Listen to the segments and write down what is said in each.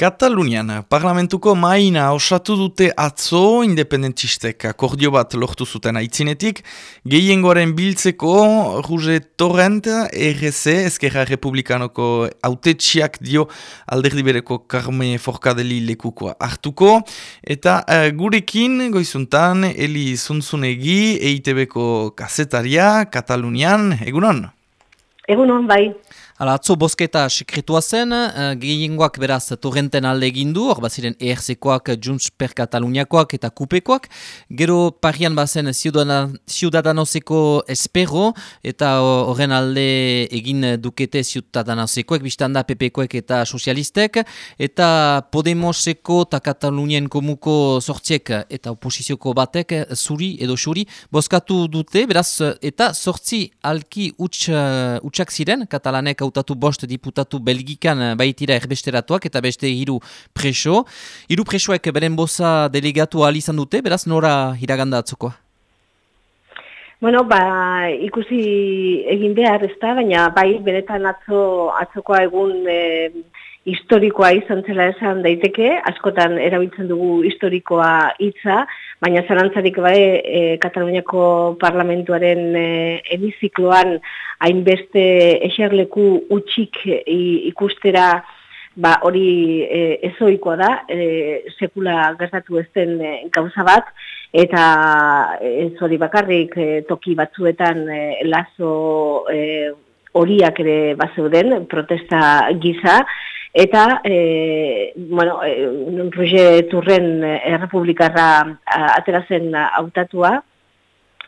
Katalunian, parlamentuko maina osatu dute atzo independentistek akordio bat lortu zuten aitzinetik, gehiengoaren biltzeko Ruge Torrent, RC, Ezkerra Republikanoko autetxiak dio alderdi bereko Carme Forkadeli lekukoa hartuko, eta uh, gurekin goizuntan Eli Zuntzunegi, EITB-ko kasetaria, Katalunian, egunon? Egunon, bai. Hala, atzo bosketa sekretua zen, uh, gehiengoak beraz torrenten alde egindu, hor baziren ERC-koak, Junts per Kataluniakoak eta Kupekoak. Gero parian bazen Ciudadanoseko espero eta horren alde egin dukete Ciudadanosekoek, biztanda PP-koek eta sozialistek. Eta Podemoseko eta Katalunien komuko sortziek eta oposizioko batek zuri edo xuri boskatu dute, beraz, eta sortzi alki utxak ziren, katalanek hautatu bost diputatu belgikan eh, baitira erbesteratuak eta beste hiru preso. Hiru presoek beren boza delegatu izan dute, beraz nora hiraganda atzukoa? Bueno, ba, ikusi egin behar ez da, baina bai benetan atzo, atzokoa egun e, historikoa izan zela esan daiteke, askotan erabiltzen dugu historikoa hitza, baina zarantzarik bai e, Kataluniako parlamentuaren e, emizikloan hainbeste eserleku utxik ikustera ba, hori e, ezoikoa da, e, sekula gertatu ezten e, gauza bat, eta ez hori bakarrik e, toki batzuetan e, lazo e, horiak ere bazeuden, protesta giza, eta e, bueno, e, Roger Turren errepublikarra aterazen hautatua,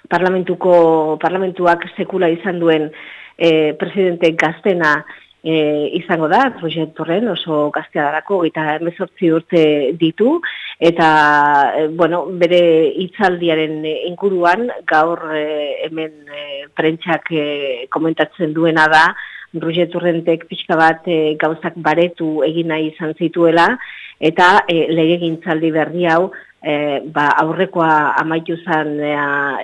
parlamentuko parlamentuak sekula izan duen e, presidente gaztena e, izango da, proiektorren oso gazteadarako eta emezortzi urte ditu, eta e, bueno, bere hitzaldiaren inguruan gaur e, hemen e, prentsak e, komentatzen duena da, Roger Turrentek pixka bat e, gauzak baretu egin nahi izan zituela, eta e, legegintzaldi berri hau e, ba, aurrekoa amaitu zen e,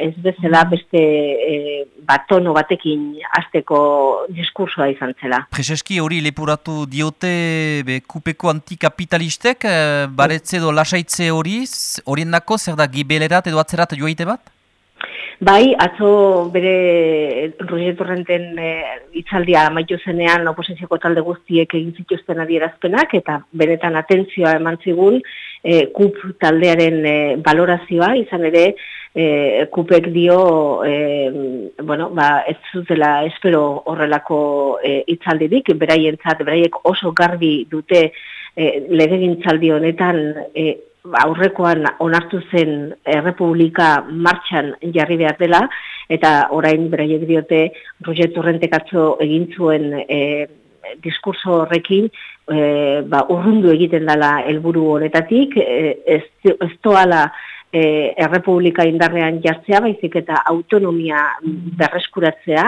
ez bezala beste e, batono batekin azteko diskursoa izan zela. Prezeski hori lepuratu diote be, kupeko antikapitalistek, e, baretze do lasaitze hori, horien dako zer da gibelerat edo atzerat joaite bat? Bai, atzo bere Roger Torrenten e, itzaldia amaitu zenean oposizioko talde guztiek egin zituzten adierazpenak eta benetan atentzioa eman zigun e, kup taldearen e, valorazioa, izan ere e, kupek dio e, bueno, ba, ez zutela espero horrelako e, itzaldidik, beraientzat, beraiek oso garbi dute e, legegintzaldi honetan e, aurrekoan onartu zen Errepublika martxan jarri behar dela, eta orain beraiek diote Roger Torrentek atzo egin zuen e, diskurso horrekin e, ba, urrundu egiten dela helburu honetatik, e, ez, ez toala e, Errepublika indarrean jartzea, baizik eta autonomia berreskuratzea,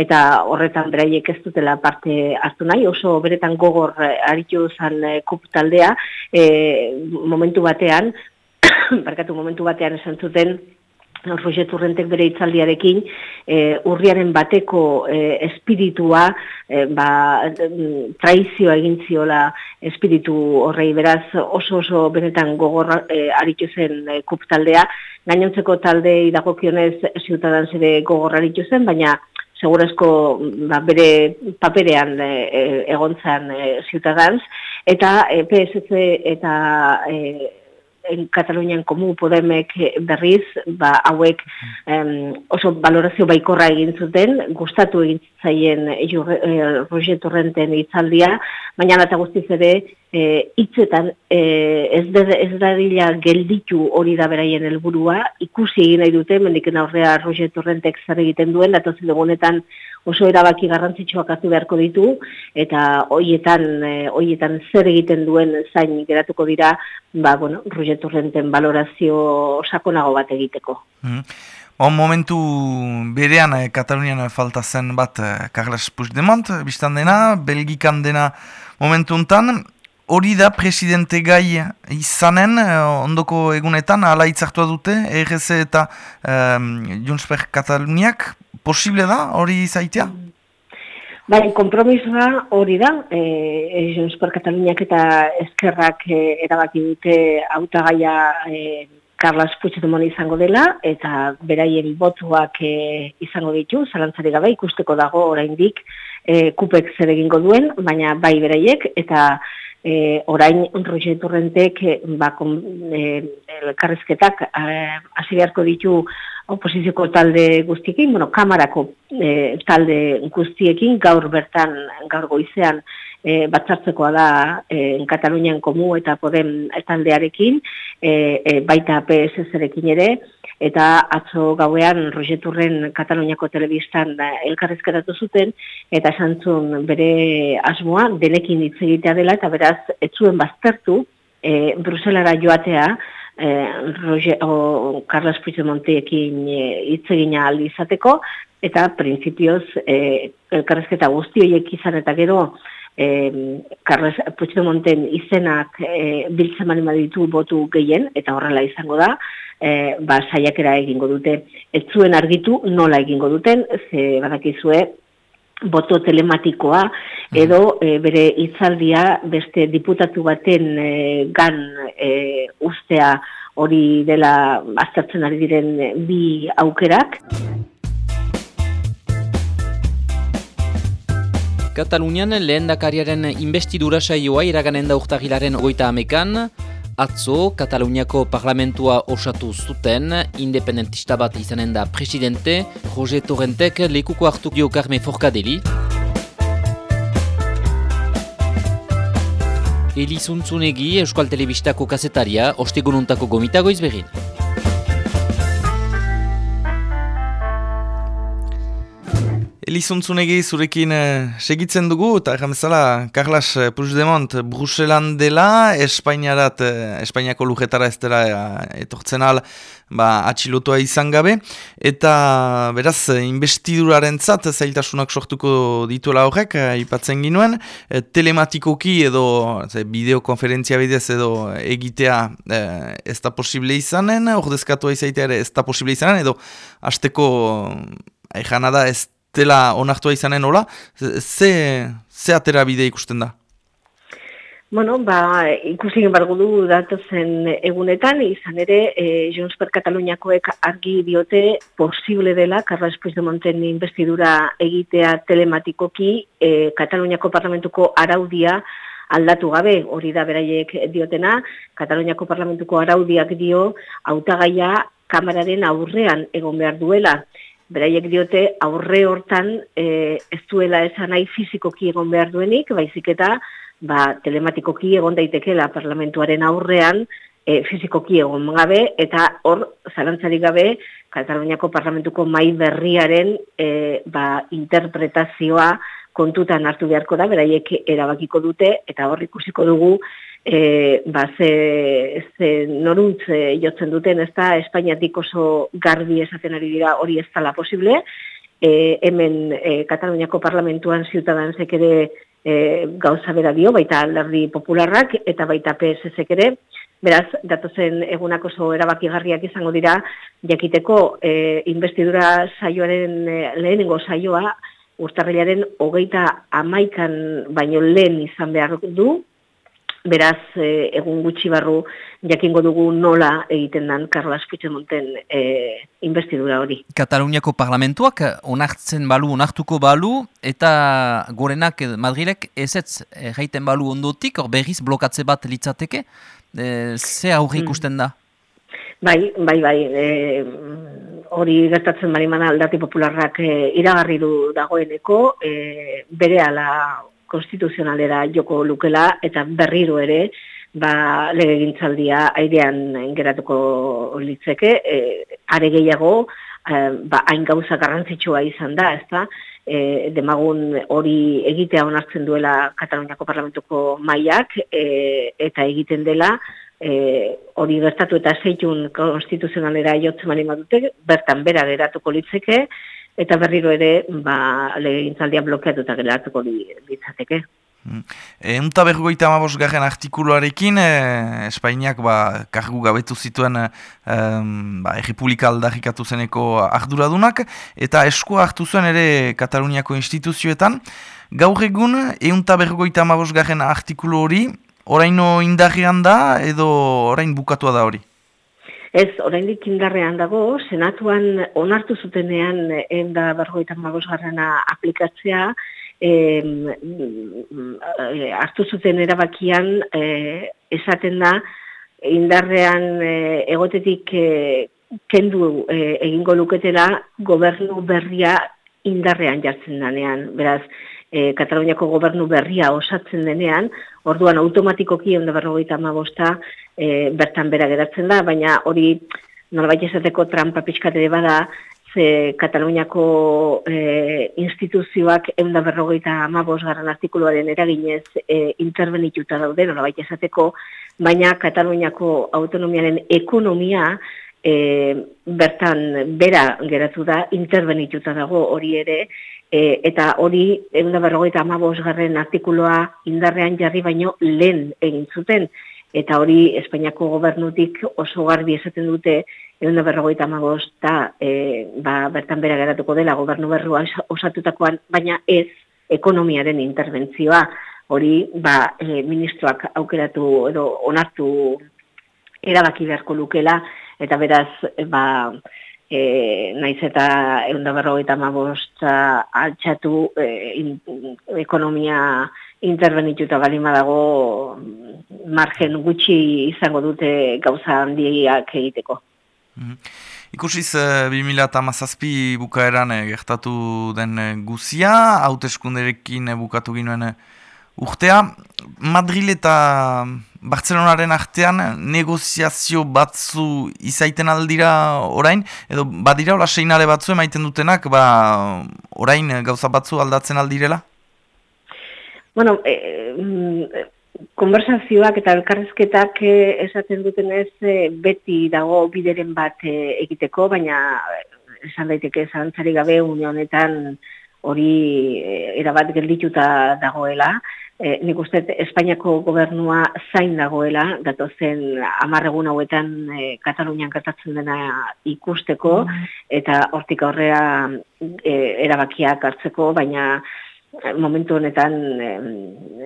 eta horretan beraiek ez dutela parte hartu nahi, oso beretan gogor eh, aritu zan e, kup taldea, e, momentu batean, barkatu momentu batean esan zuten, Roger Turrentek bere itzaldiarekin e, urriaren bateko e, espiritua e, ba, traizioa egin ziola espiritu horrei. Beraz oso oso benetan gogor e, aritu zen e, kup taldea. Gainontzeko talde idagokionez ziutadan zere gogor aritu zen baina segurazko ba, bere paperean e, e, egontzan e, ziutagantz, eta e, PSC eta e, en Katalunian komu Podemek berriz, ba, hauek oso valorazio baikorra egin zuten, gustatu egin zaien e, Roger Torrenten itzaldia, baina eta guztiz ere e, hitzetan e, ez, ez da dila gelditu hori da beraien helburua ikusi egin nahi dute, mendiken aurrea Roger Torrentek zer egiten duen, datozen dugunetan oso erabaki garrantzitsuak hartu beharko ditu, eta hoietan, hoietan zer egiten duen zain geratuko dira, ba, bueno, Roger Torrenten valorazio sakonago bat egiteko. Mm. On momentu berean eh, Katalunian falta zen bat eh, Carles Puigdemont, biztan dena, Belgikan dena momentu untan, hori da presidente gai izanen, eh, ondoko egunetan, ala itzartua dute, ERZ eta um, Juntsper Kataluniak, posible da hori izaitea? Bai, kompromisoa hori da, e, e, Junts per Kataluniak eta Eskerrak e, erabaki dute hautagaia e, Carlos Puigdemont izango dela, eta beraien botuak e, izango ditu, zalantzari gabe ikusteko dago oraindik e, kupek zer egingo duen, baina bai beraiek, eta e, orain Roger Torrentek e, ba, kon, e, elkarrezketak hasi beharko ditu oposizioko talde guztiekin, bueno, kamarako e, talde guztiekin, gaur bertan, gaur goizean, e, batzartzekoa da e, Katalunian komu eta Podem taldearekin, e, e, baita PSS-erekin ere, eta atzo gauean Rogeturren Kataluniako telebistan elkarrezketatu zuten, eta santzun bere asmoa denekin hitz egitea dela, eta beraz, ez zuen baztertu, e, Bruselara joatea, eh, Roger, o Carlos Puigdemonteekin hitz e, egina izateko, eta prinsipioz eh, elkarrezketa guzti horiek izan eta gero eh, Carlos Puigdemonten izenak eh, biltzen mani ditu botu gehien, eta horrela izango da, eh, ba, saiakera egingo dute. Ez zuen argitu nola egingo duten, ze badakizue, boto telematikoa edo e, bere hitzaldia beste diputatu baten e, gan e, ustea hori dela aztertzen ari diren bi aukerak. Katalunian lehen dakariaren investidura saioa iraganen da urtagilaren ogoita amekan, atzo Kataluniako parlamentua osatu zuten, independentista bat izanen da presidente, Roger Torrentek lekuko hartu dio Carme Forcadeli. Eli Zuntzunegi, Euskal Telebistako kasetaria, ostegununtako gomitago izberin. Elizuntzunegi zurekin uh, segitzen dugu, eta jamezala, Carlos eh, Puigdemont Bruselan dela, Espainiarat, uh, Espainiako lujetara ez dela etortzen al, ba, atxilotua izan gabe, eta beraz, investiduraren zat, zailtasunak sortuko dituela horrek, aipatzen ginuen, telematikoki edo ze, bideokonferentzia bidez edo egitea ez da posible izanen, ordezkatu izaitea ere ez da posible izanen, edo hasteko Ejana da ez dela onartua izanen hola, ze, ze atera bide ikusten da? Bueno, ba, ikusi bargu du datozen egunetan, izan ere, e, Junts per Kataluniakoek argi diote posible dela, Carles Puigdemonten investidura egitea telematikoki, e, Kataluniako parlamentuko araudia aldatu gabe, hori da beraiek diotena, Kataluniako parlamentuko araudiak dio, hautagaia kamararen aurrean egon behar duela beraiek diote aurre hortan e, ez duela esan nahi fizikoki egon behar duenik, baizik eta ba, telematikoki egon daitekela parlamentuaren aurrean e, fizikoki egon gabe, eta hor zalantzari gabe Kataluniako parlamentuko mai berriaren e, ba, interpretazioa kontutan hartu beharko da, beraiek erabakiko dute, eta hor ikusiko dugu e, ba, ze, ze noruntz e, jotzen duten, ez da, Espainiatik oso garbi esaten ari dira hori ez tala posible, e, hemen e, Kataluniako parlamentuan ziutadansek ere e, gauza bera dio, baita alderdi popularrak eta baita PSS ere, beraz, datozen egunak oso erabakigarriak izango dira, jakiteko e, investidura saioaren e, lehenengo saioa, urtarrilaren hogeita amaikan baino lehen izan behar du, Beraz, e, egun gutxi barru jakingo dugu nola egiten dan Carlos Puigdemonten e, investidura hori. Kataluniako parlamentuak onartzen balu, onartuko balu, eta gorenak Madrilek ez ez jaiten balu ondotik, hor berriz blokatze bat litzateke, e, ze aurre mm. ikusten da? Bai, bai, bai, e, hori gertatzen bari mana aldati popularrak e, iragarri du dagoeneko, e, bere ala konstituzionalera joko lukela eta berriro ere ba legegintzaldia airean geratuko litzeke e, are gehiago e, ba hain gauza garrantzitsua izan da ezta? E, demagun hori egitea onartzen duela Kataluniako parlamentuko mailak e, eta egiten dela e, hori gertatu eta zeitun konstituzionalera jotzen mani dute bertan bera geratuko litzeke eta berriro ere ba legegintzaldia blokeatuta geratuko ditzateke. Eunta bergoita amabos garen artikuluarekin, e, Espainiak ba, kargu gabetu zituen e, ba, Errepublika aldarrikatu zeneko arduradunak, eta eskua hartu zuen ere Kataluniako instituzioetan. Gaur egun, eunta bergoita amabos garen artikulu hori, oraino indarrean da edo orain bukatua da hori? Ez, orain indarrean dago, senatuan onartu zutenean eunda bergoita amabos garrana aplikatzea, eh, hartu zuten erabakian eh, esaten da indarrean eh, egotetik eh, kendu eh, egingo luketela gobernu berria indarrean jartzen danean. Beraz, eh, Kataluniako gobernu berria osatzen denean, orduan automatikoki onda berrogeita amabosta eh, bertan bera geratzen da, baina hori nolabait esateko trampa pixkatere bada, ze Kataluniako e, instituzioak eunda berrogeita amabos garran artikuluaren eraginez e, intervenituta daude, nola baita esateko, baina Kataluniako autonomiaren ekonomia e, bertan bera geratu da, intervenituta dago hori ere, e, eta hori eunda berrogeita amabos garren artikuloa indarrean jarri baino lehen egin zuten, eta hori Espainiako gobernutik oso garbi esaten dute egun da berrogeita amagosta e, ba, bertan bera geratuko dela gobernu berrua osatutakoan, baina ez ekonomiaren interbentzioa. Hori ba, e, ministroak aukeratu edo onartu erabaki beharko lukela eta beraz ba, e, naiz eta egun da berrogeita amagosta altxatu e, ekonomia interbenituta balima dago margen gutxi izango dute gauza handiak egiteko. Mm Ikusiz, uh, 2008 bukaeran uh, gertatu den uh, guzia, hauteskunderekin uh, bukatu ginoen uh, urtea. Madrid eta Bartzelonaren artean negoziazio batzu izaiten aldira orain, edo badira hola seinale batzu emaiten dutenak, ba, orain gauza batzu aldatzen aldirela? Bueno, eh, konversazioak eta elkarrezketak eh, esaten dutenez eh, beti dago bideren bat egiteko, baina esan daiteke zantzari gabe unionetan hori erabat geldituta dagoela. E, nik uste Espainiako gobernua zain dagoela, datozen amarregun hauetan e, Katalunian katatzen dena ikusteko, mm. eta hortik aurrea e, erabakiak hartzeko, baina momentu honetan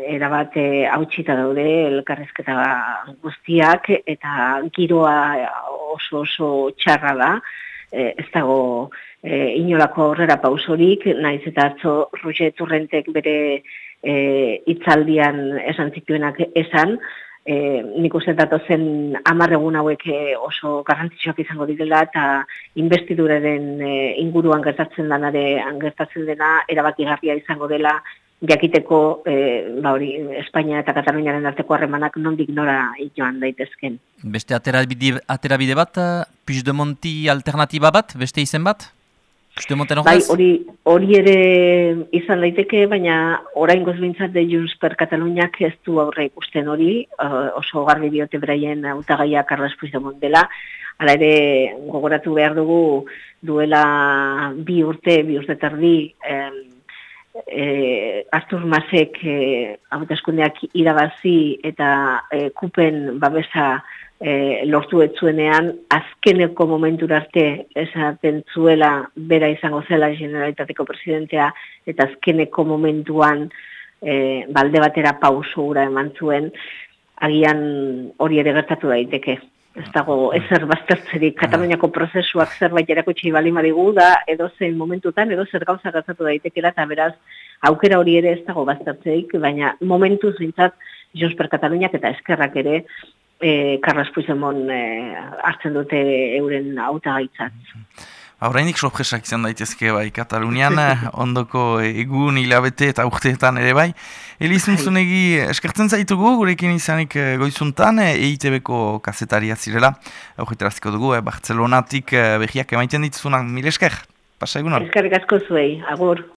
erabat hautsita daude elkarrezketa guztiak eta giroa oso oso txarra da e, ez dago e, inolako aurrera pausorik naiz eta atzo Roger Torrentek bere e, itzaldian esan zituenak esan e, nik uste dato zen amarregun hauek e, oso garrantzitsuak izango direla eta investiduraren e, inguruan gertatzen denare gertatzen dena erabakigarria izango dela jakiteko e, ba hori Espainia eta Kataluniaren arteko harremanak nondik nora joan daitezken. Beste aterabide, aterabide bat, Puigdemonti alternatiba bat, beste izen bat? Bai, hori, hori ere izan daiteke, baina orain gozbintzat de Junts per Kataluniak ez du aurre ikusten hori, oso garbi diote beraien autagaia Carles Puigdemont dela, hala ere gogoratu behar dugu duela bi urte, bi urte tardi, eh, eh, Artur Masek eh, irabazi eta eh, kupen babesa e, lortu etzuenean, azkeneko momentur arte esaten zuela bera izango zela generalitateko presidentea, eta azkeneko momentuan e, balde batera pauso gura eman zuen, agian hori ere gertatu daiteke. Ez dago ezer baztertzerik. Kataluniako prozesuak zerbait erakutsi bali madigu da edo zein momentutan edo zer gauza gertatu daitekela eta beraz aukera hori ere ez dago baztertzerik, baina momentu zintzat Jos per Kataluniak eta eskerrak ere e, Carlos Puigdemont e, hartzen dute euren auta gaitzat. Horreinik sorpresak izan daitezke bai, Katalunian, ondoko egun hilabete eta urteetan ere bai. Eliz Zunzunegi, eskertzen zaitugu, gurekin izanik e, goizuntan, EITB-ko kasetaria zirela. Horretaraziko dugu, Bartzelonatik behiak emaiten dituzunak, mil esker. Pasa egunon. Eskerrik asko zuei, agur.